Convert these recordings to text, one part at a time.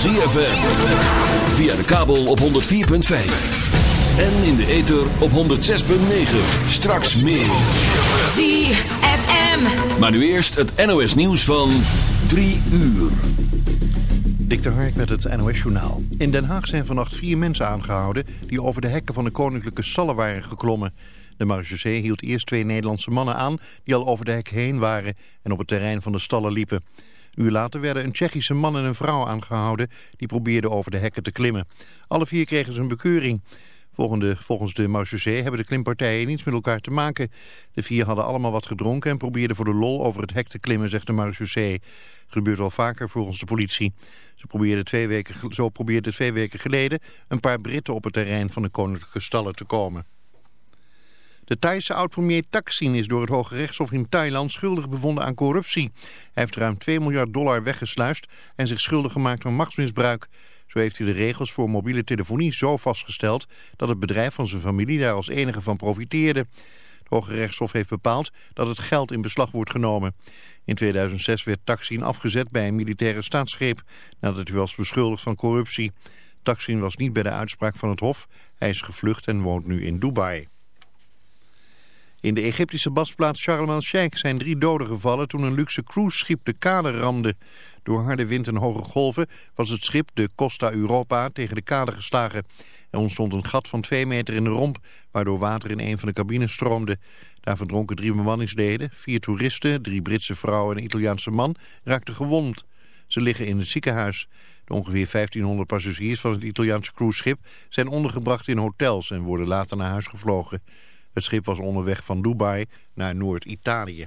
ZFM. Via de kabel op 104.5. En in de ether op 106.9. Straks meer. ZFM. Maar nu eerst het NOS nieuws van 3 uur. Dik de Hark met het NOS-journaal. In Den Haag zijn vannacht vier mensen aangehouden... die over de hekken van de koninklijke stallen waren geklommen. De marechaussee hield eerst twee Nederlandse mannen aan... die al over de hek heen waren en op het terrein van de stallen liepen. Uur later werden een Tsjechische man en een vrouw aangehouden... die probeerden over de hekken te klimmen. Alle vier kregen ze een bekeuring. Volgens de marechaussee hebben de klimpartijen niets met elkaar te maken. De vier hadden allemaal wat gedronken en probeerden voor de lol over het hek te klimmen, zegt de marechaussee. Het gebeurt wel vaker volgens de politie. Ze probeerden twee weken, zo probeerden twee weken geleden een paar Britten op het terrein van de koninklijke stallen te komen. De Thaise oud-premier Thaksin is door het Hoge Rechtshof in Thailand schuldig bevonden aan corruptie. Hij heeft ruim 2 miljard dollar weggesluist en zich schuldig gemaakt aan machtsmisbruik. Zo heeft hij de regels voor mobiele telefonie zo vastgesteld dat het bedrijf van zijn familie daar als enige van profiteerde. Het Hoge Rechtshof heeft bepaald dat het geld in beslag wordt genomen. In 2006 werd Thaksin afgezet bij een militaire staatsgreep nadat hij was beschuldigd van corruptie. Thaksin was niet bij de uitspraak van het hof. Hij is gevlucht en woont nu in Dubai. In de Egyptische badplaats Sharm el-Sheikh zijn drie doden gevallen toen een luxe cruiseschip de kade ramde. Door harde wind en hoge golven was het schip de Costa Europa tegen de kade geslagen. Er ontstond een gat van twee meter in de romp, waardoor water in een van de cabines stroomde. Daar verdronken drie bemanningsleden, vier toeristen, drie Britse vrouwen en een Italiaanse man raakten gewond. Ze liggen in het ziekenhuis. De ongeveer 1500 passagiers van het Italiaanse cruiseschip zijn ondergebracht in hotels en worden later naar huis gevlogen. Het schip was onderweg van Dubai naar Noord-Italië.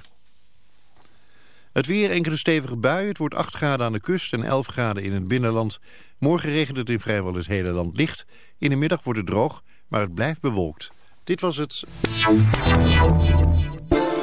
Het weer, enkele stevige buien. Het wordt 8 graden aan de kust en 11 graden in het binnenland. Morgen regent het in vrijwel het hele land licht. In de middag wordt het droog, maar het blijft bewolkt. Dit was het.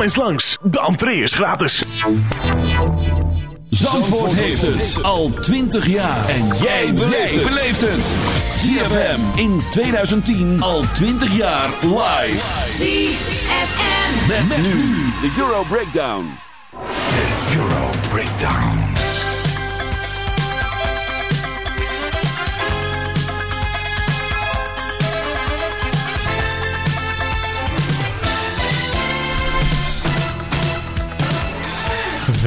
Kom eens langs, de entree is gratis. Zandvoort heeft het al 20 jaar. En jij beleeft het. ZFM in 2010 al 20 jaar live. ZFM. Met, met nu de Euro Breakdown. De Euro Breakdown.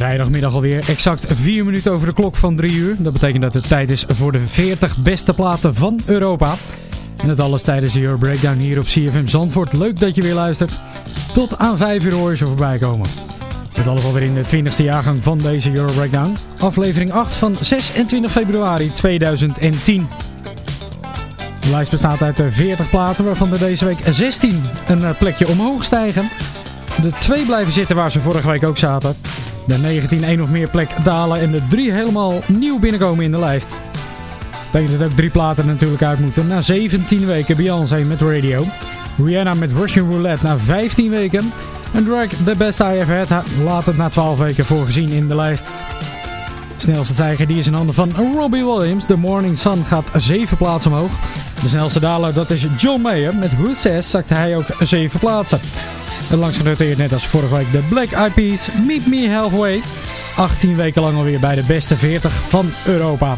Vrijdagmiddag alweer, exact 4 minuten over de klok van 3 uur. Dat betekent dat het tijd is voor de 40 beste platen van Europa. En dat alles tijdens de Euro Breakdown hier op CFM Zandvoort. Leuk dat je weer luistert. Tot aan 5 uur hoor je ze voorbij komen. Dit alles alweer in de 20e jaargang van deze Euro Breakdown. Aflevering 8 van 26 februari 2010. De lijst bestaat uit 40 platen, waarvan er deze week 16 een plekje omhoog stijgen. De twee blijven zitten waar ze vorige week ook zaten. De 19 één of meer plek dalen en de drie helemaal nieuw binnenkomen in de lijst. Betekent dat ook drie platen natuurlijk uit moeten. Na 17 weken Beyoncé met Radio. Rihanna met Russian Roulette na 15 weken. En Drake, The Best I Ever Had, laat het na 12 weken voorgezien in de lijst. Snelste tijger die is in handen van Robbie Williams. The Morning Sun gaat 7 plaatsen omhoog. De snelste daler dat is John Mayer. Met Who Says zakte hij ook 7 plaatsen. En langs genoteerd net als vorige week de Black Eyed Peas Meet Me Halfway. 18 weken lang alweer bij de beste 40 van Europa.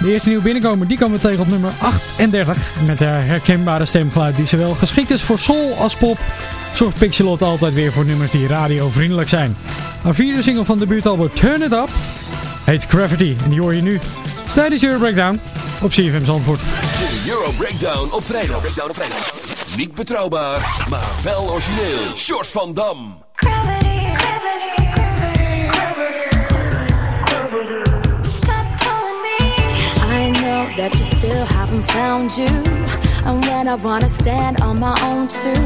De eerste nieuwe binnenkomer die komen tegen op nummer 38. Met de herkenbare stemgeluid die zowel geschikt is voor soul als pop. Zorgt Pixelot altijd weer voor nummers die radiovriendelijk zijn. Een vierde single van debuutalbum Turn It Up heet Gravity. En die hoor je nu tijdens Euro Breakdown op CFM Zandvoort. De Euro Breakdown op vrijdag. Breakdown op vrijdag. Niet betrouwbaar, maar wel origineel. Short van Dam. Gravity, gravity, that you still haven't found you. And when I wanna stand on my own too,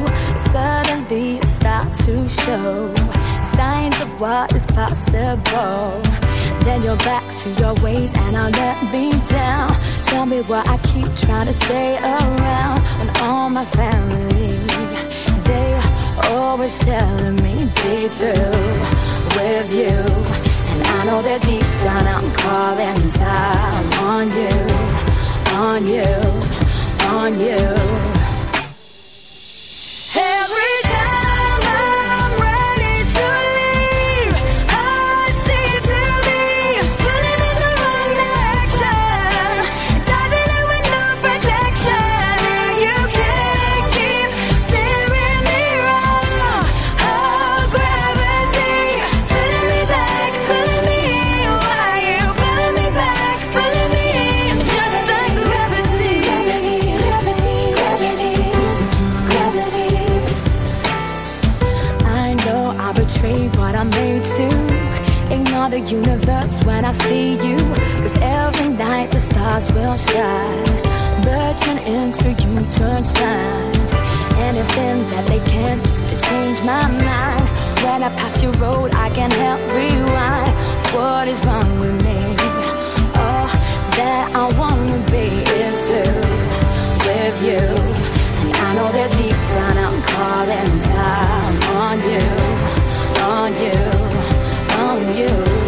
suddenly it starts to show signs of what is possible. Then you're back to your ways and I'll let me down. Tell me why I keep trying to stay around when all my family they always telling me be through with you. And I know that deep down I'm calling time on you, on you, on you. The universe when I see you. Cause every night the stars will shine. Birching into you turn signs. Anything that they can just to change my mind. When I pass your road, I can help rewind. What is wrong with me? All that I wanna be is through with you. And I know that deep down I'm calling time on you, on you, on you.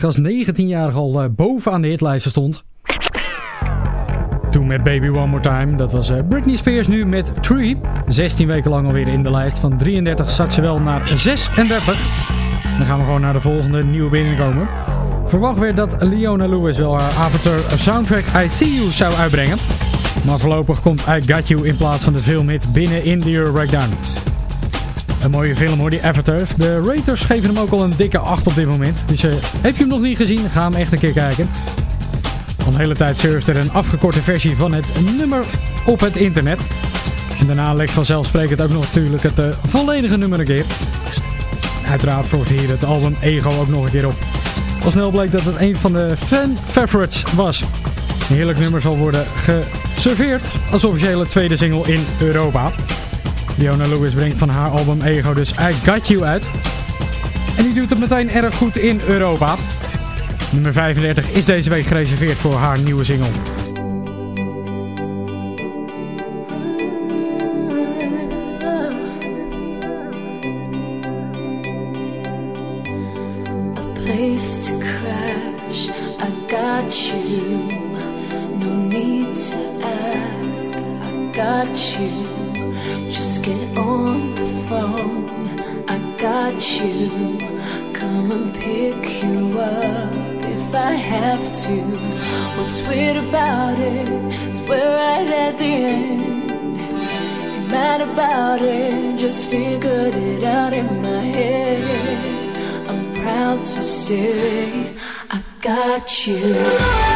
1999 als 19-jarige al eh, bovenaan de hitlijsten stond. Toen met Baby One More Time. Dat was eh, Britney Spears nu met Tree. 16 weken lang alweer in de lijst. Van 33 zak ze wel naar 36. Dan gaan we gewoon naar de volgende nieuwe binnenkomen. Verwacht werd dat Leona Lewis wel haar avontuur soundtrack I See You zou uitbrengen. Maar voorlopig komt I Got You in plaats van de filmhit binnen in de Euro Breakdown. Een mooie film hoor, die Avatar. De raters geven hem ook al een dikke 8 op dit moment. Dus eh, heb je hem nog niet gezien, ga hem echt een keer kijken. Al een hele tijd surft er een afgekorte versie van het nummer op het internet. En daarna lekt vanzelfsprekend ook nog natuurlijk het eh, volledige nummer een keer. Uiteraard volgt hier het album Ego ook nog een keer op. Al snel bleek dat het een van de fan favorites was. Een heerlijk nummer zal worden geserveerd als officiële tweede single in Europa. Leona Lewis brengt van haar album Ego dus I Got You uit. En die doet het meteen erg goed in Europa. Nummer 35 is deze week gereserveerd voor haar nieuwe single. Just figured it out in my head. I'm proud to say I got you.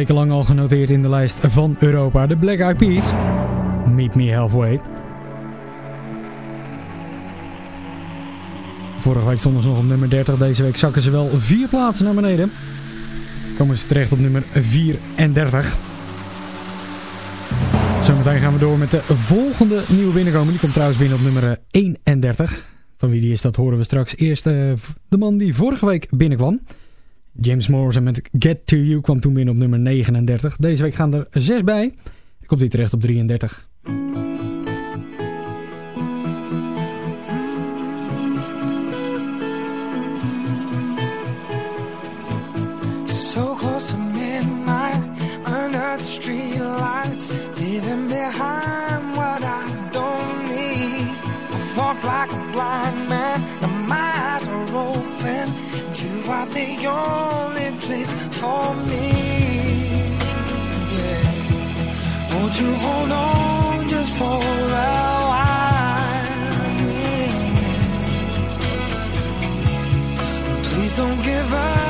weken lang al genoteerd in de lijst van Europa. De Black Eyed Peas. Meet Me Halfway. Vorige week stonden ze nog op nummer 30. Deze week zakken ze wel vier plaatsen naar beneden. Komen ze terecht op nummer 34. Zometeen gaan we door met de volgende nieuwe binnenkomer. Die komt trouwens binnen op nummer eh, 31. Van wie die is, dat horen we straks. Eerst eh, de man die vorige week binnenkwam. James Morrison met Get To You kwam toen binnen op nummer 39. Deze week gaan er 6 bij. Dan komt hij terecht op 33. So close to midnight, under the street lights, leaving behind what I don't need. I walk like a blind man. are the only place for me. Yeah. Won't you hold on just for a while? Yeah. Please don't give up.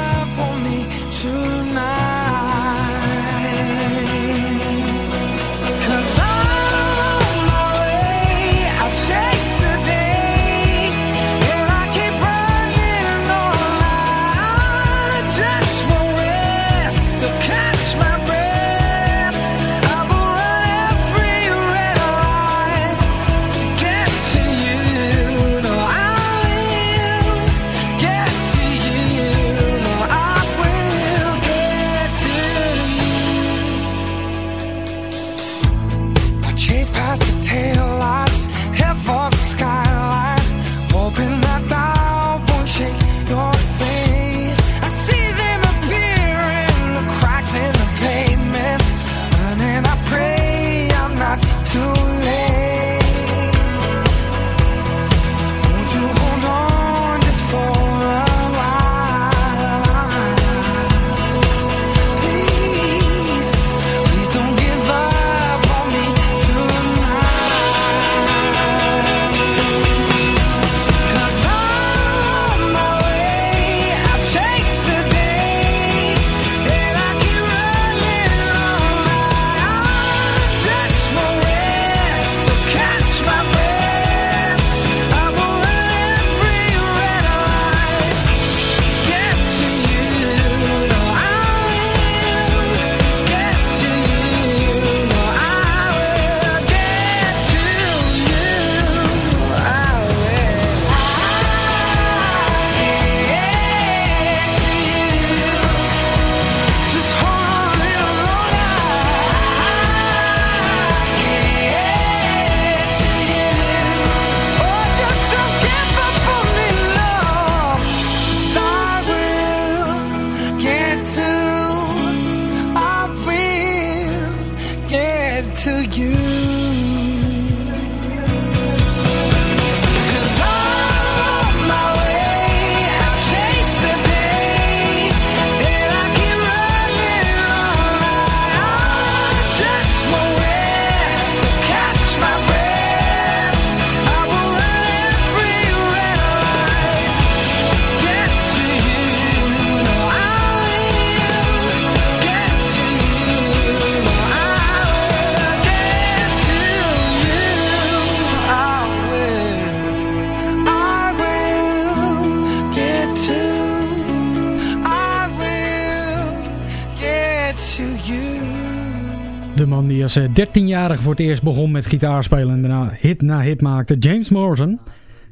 13-jarig voor het eerst begon met gitaarspelen en daarna hit na hit maakte. James Morrison,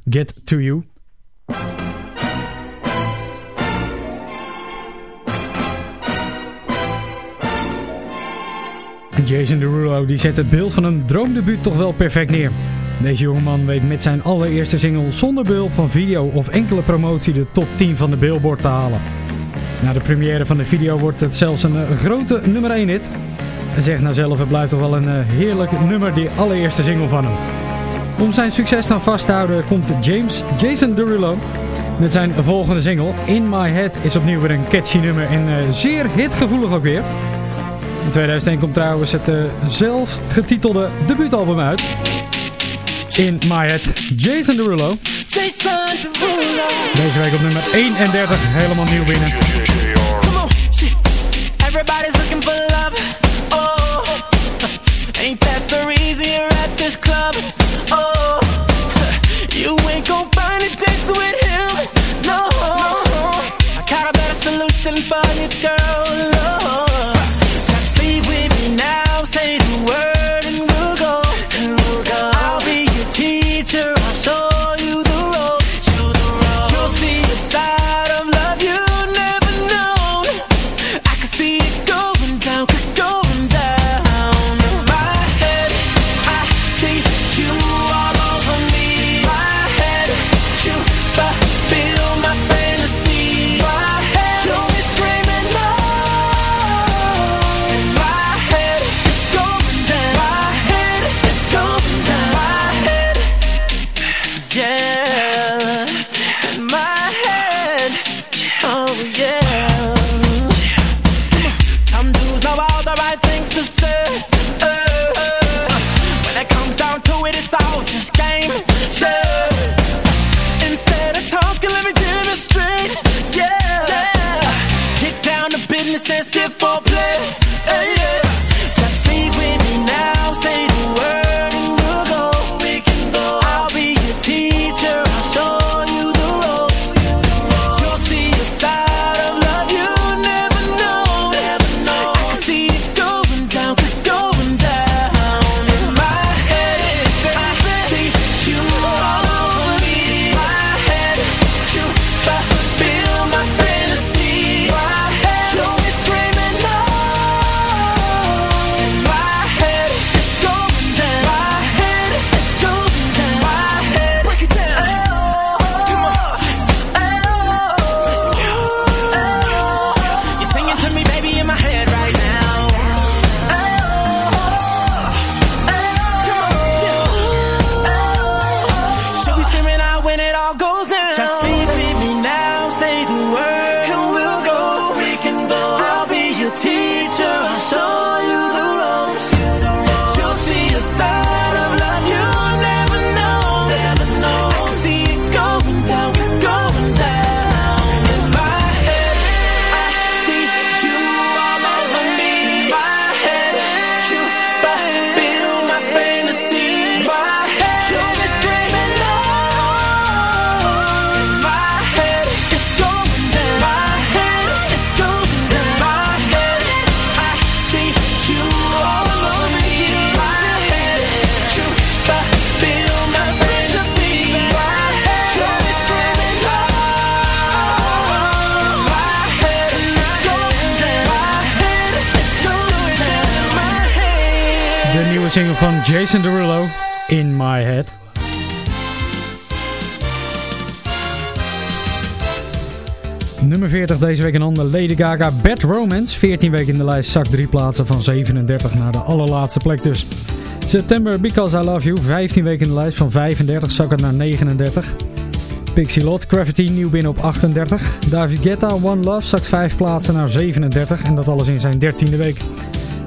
Get To You. Jason Derulo die zet het beeld van een droomdebuut toch wel perfect neer. Deze jongeman weet met zijn allereerste single zonder behulp van video of enkele promotie de top 10 van de Billboard te halen. Na de première van de video wordt het zelfs een eh, grote nummer 1 hit. En zegt nou zelf, het blijft toch wel een eh, heerlijk nummer, die allereerste single van hem. Om zijn succes dan vast te houden komt James Jason Derulo met zijn volgende single. In My Head is opnieuw weer een catchy nummer en uh, zeer hitgevoelig ook weer. In 2001 komt trouwens het uh, zelfgetitelde debuutalbum uit. In My Head, Jason Derulo. Jason Derulo. Deze week op nummer 31, helemaal nieuw binnen. Come on, shit. Everybody's looking for love. Ain't that the reason you're at this club? Deze week een ander Lady Gaga Bad Romance. 14 weken in de lijst, zakt drie plaatsen van 37 naar de allerlaatste plek dus. September Because I Love You, 15 weken in de lijst van 35, zakken naar 39. Pixie Lot, Gravity nieuw binnen op 38. David Guetta, One Love, zakt 5 plaatsen naar 37 en dat alles in zijn 13e week.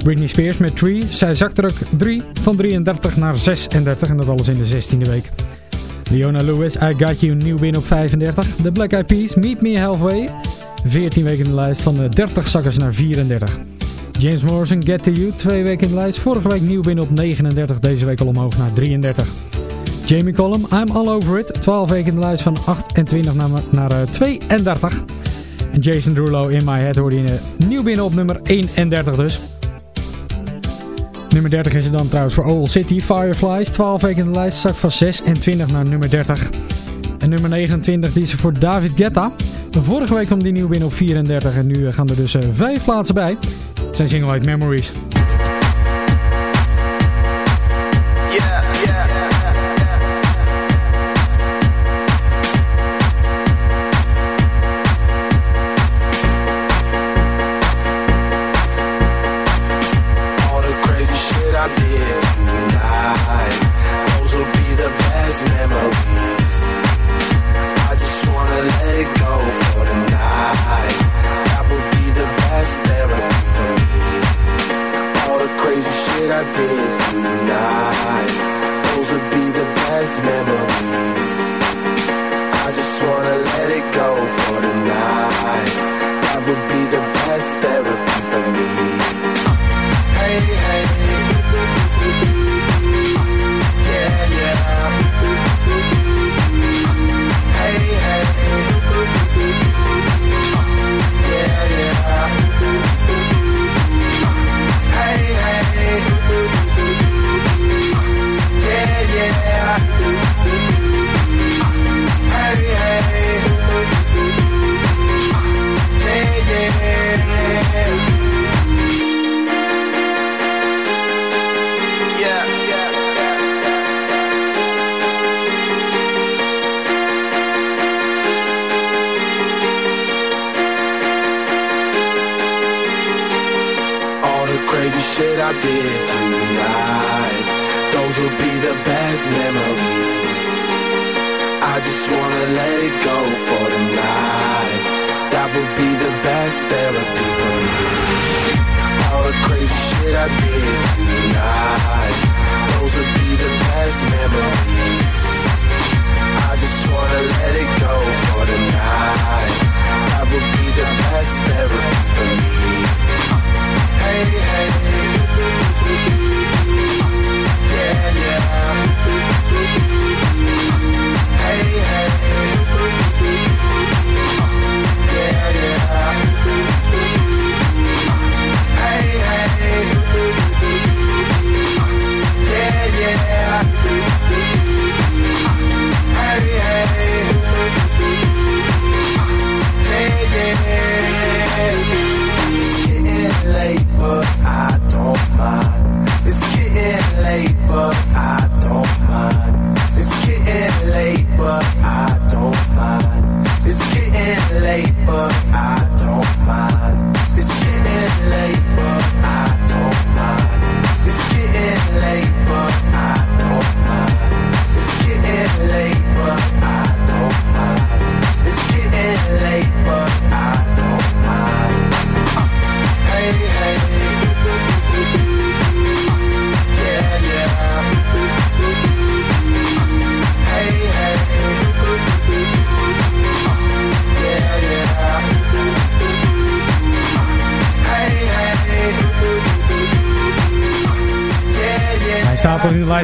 Britney Spears met Tree, zij zakt er ook 3 van 33 naar 36 en dat alles in de 16e week. Leona Lewis, I Got You nieuw binnen op 35. The Black Eyed Peas, Meet Me Halfway. 14 weken in de lijst van de 30 zakkers naar 34. James Morrison, Get To You, 2 weken in de lijst. Vorige week nieuw binnen op 39, deze week al omhoog naar 33. Jamie Collum, I'm All Over It. 12 weken in de lijst van 28 naar, naar uh, 32. En Jason Derulo, In My Head, hoorde je uh, nieuw binnen op nummer 31 dus. Nummer 30 is er dan trouwens voor Owl City. Fireflies, 12 weken in de lijst, zak van 26 naar nummer 30. En nummer 29 die is er voor David Guetta. Vorige week kwam die nieuw binnen op 34 en nu gaan er dus 5 plaatsen bij. Zijn single heet Memories. memories.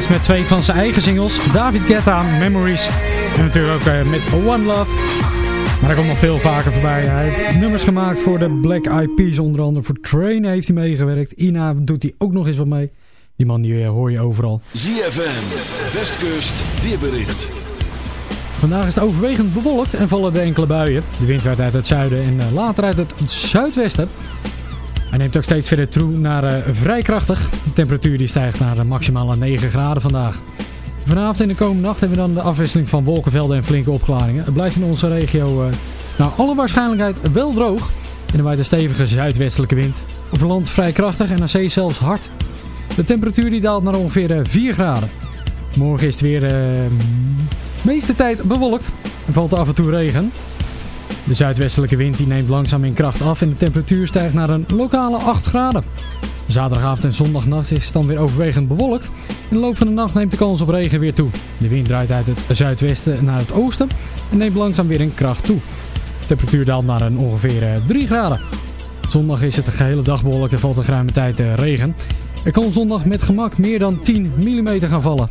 Met twee van zijn eigen singles. David Guetta, Memories. En natuurlijk ook uh, met One Love. Maar hij komt nog veel vaker voorbij. Hij heeft nummers gemaakt voor de Black Eyed Peas. Onder andere voor Train heeft hij meegewerkt. Ina doet hij ook nog eens wat mee. Die man die uh, hoor je overal. ZFM, Westkust, weerbericht. Vandaag is het overwegend bewolkt en vallen er enkele buien. De wind werd uit het zuiden en uh, later uit het zuidwesten. Hij neemt ook steeds verder toe naar uh, vrij krachtig. De temperatuur die stijgt naar uh, maximaal 9 graden vandaag. Vanavond en de komende nacht hebben we dan de afwisseling van wolkenvelden en flinke opklaringen. Het blijft in onze regio uh, naar alle waarschijnlijkheid wel droog. En er waait een stevige zuidwestelijke wind. Over land vrij krachtig en naar zee zelfs hard. De temperatuur die daalt naar ongeveer 4 graden. Morgen is het weer de meeste tijd bewolkt en valt af en toe regen. De zuidwestelijke wind die neemt langzaam in kracht af en de temperatuur stijgt naar een lokale 8 graden. Zaterdagavond en zondagnacht is het dan weer overwegend bewolkt. In de loop van de nacht neemt de kans op regen weer toe. De wind draait uit het zuidwesten naar het oosten en neemt langzaam weer in kracht toe. De temperatuur daalt naar een ongeveer 3 eh, graden. Zondag is het de gehele dag bewolkt en valt een ruime tijd eh, regen. Er kan zondag met gemak meer dan 10 mm gaan vallen.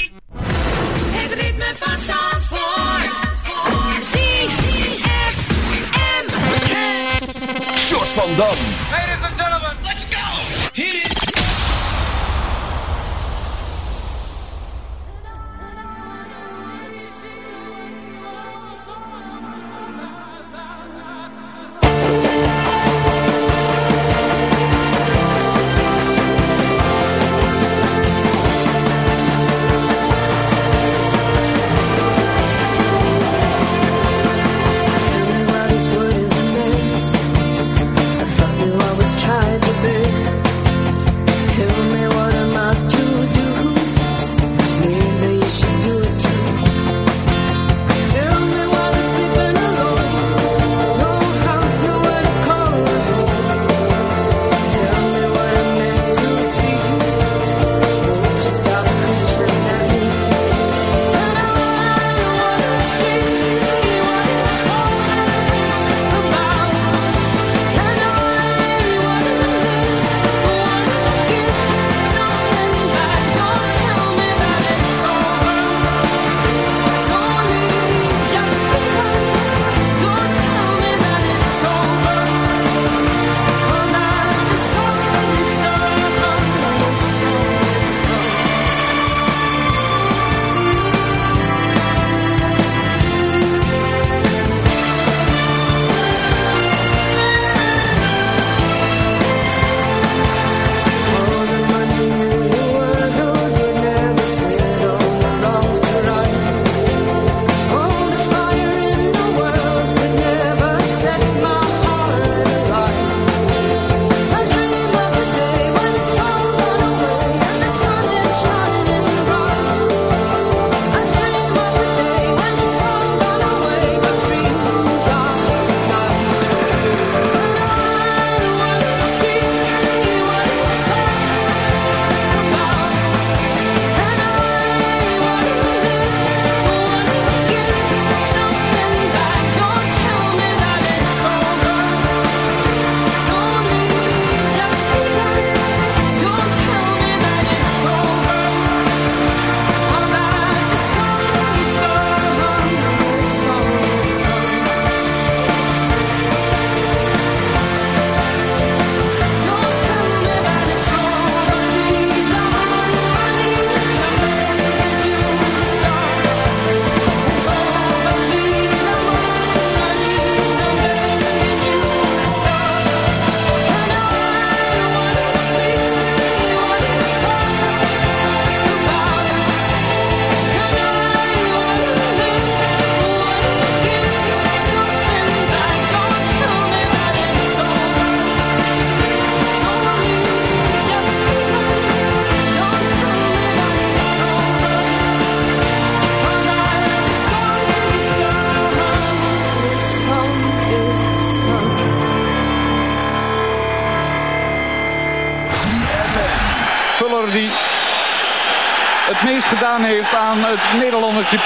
Van Dam.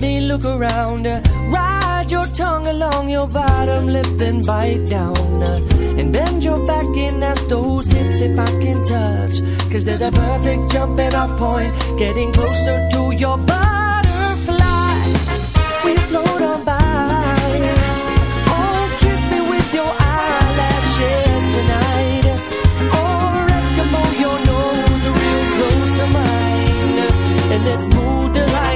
Me look around. Ride your tongue along your bottom lip, then bite down. And bend your back and ask those hips if I can touch. Cause they're the perfect jumping off point, getting closer to your butterfly. We float on by. Oh, kiss me with your eyelashes tonight. Or your nose real close to mine. And let's move the finally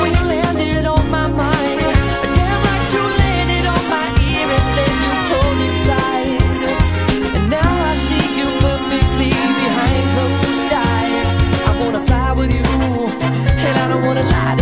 when you landed on my mind, damn on my ear and then you pulled. And now I see you perfectly behind closed eyes. I wanna fly with you, and I don't wanna lie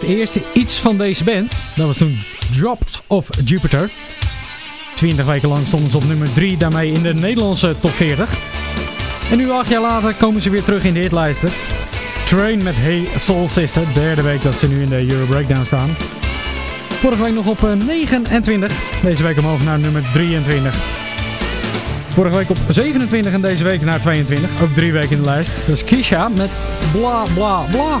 Het eerst iets van deze band. Dat was toen Dropped of Jupiter. 20 weken lang stonden ze op nummer 3 daarmee in de Nederlandse top 40. En nu acht jaar later komen ze weer terug in de hitlijsten. Train met Hey Soul Sister, derde week dat ze nu in de Euro Breakdown staan. Vorige week nog op eh, 29, deze week omhoog naar nummer 23. Vorige week op 27 en deze week naar 22, ook drie weken in de lijst. Is Kisha met Bla Bla Bla.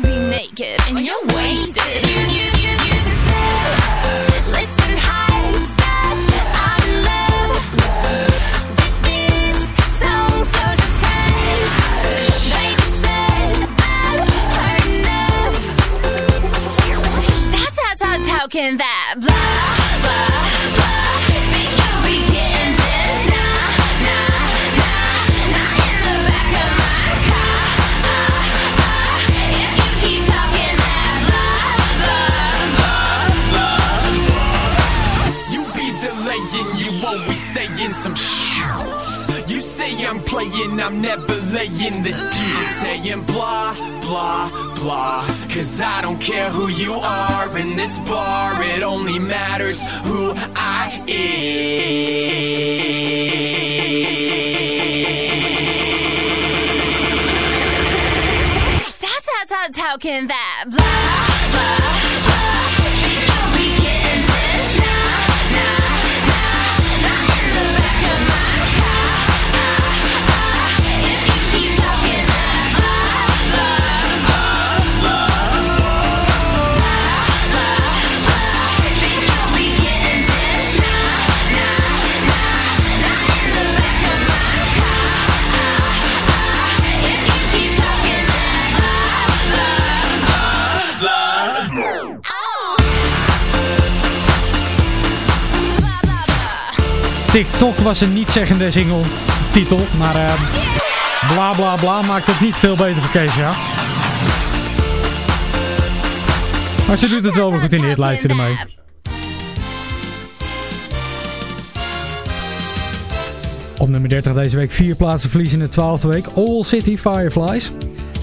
might be naked and you're, wasted. You, you, you, you. Listen, high stars, I'm in love, with this song, so just hush. Baby, said I've heard enough. How, how, how, how can that? I'm I'm never laying the deal. Saying blah, blah, blah. Cause I don't care who you are in this bar, it only matters who I am. Stop talking that blah, blah. TikTok was een niet-zeggende single titel, maar eh bla bla bla maakt het niet veel beter voor Kees, ja. Maar ze doet het wel weer goed in de hitlijsten ermee. Op nummer 30 deze week vier plaatsen verliezen in de 12e week. All City Fireflies.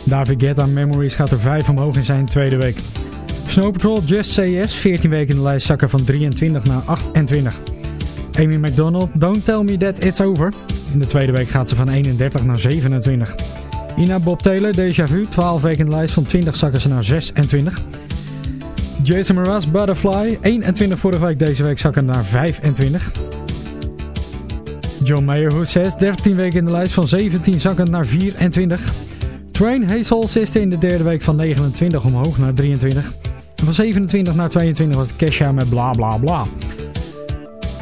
David Guetta Memories gaat er 5 omhoog in zijn tweede week. Snow Patrol Just Yes, 14 weken in de lijst zakken van 23 naar 28. Amy McDonald, Don't Tell Me That It's Over. In de tweede week gaat ze van 31 naar 27. Ina Bob Taylor, Deja Vu, 12 weken in de lijst van 20 zakken ze naar 26. Jason Mraz, Butterfly, 21 vorige week, deze week zakken naar 25. John Mayer, Who Says, 13 weken in de lijst van 17 zakken naar 24. Train Hazel Sister in de derde week van 29 omhoog naar 23. En van 27 naar 22 was Kesha met bla bla bla.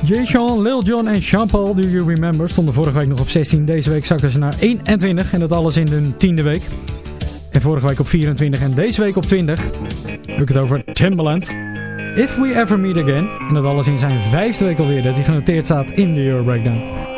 Jay Sean, Lil Jon en Jean-Paul, Do You Remember, stonden vorige week nog op 16. Deze week zakken ze naar 21 en dat alles in de tiende week. En vorige week op 24 en deze week op 20. Heb ik het over Timbaland. If We Ever Meet Again. En dat alles in zijn vijfde week alweer dat hij genoteerd staat in de Euro Breakdown.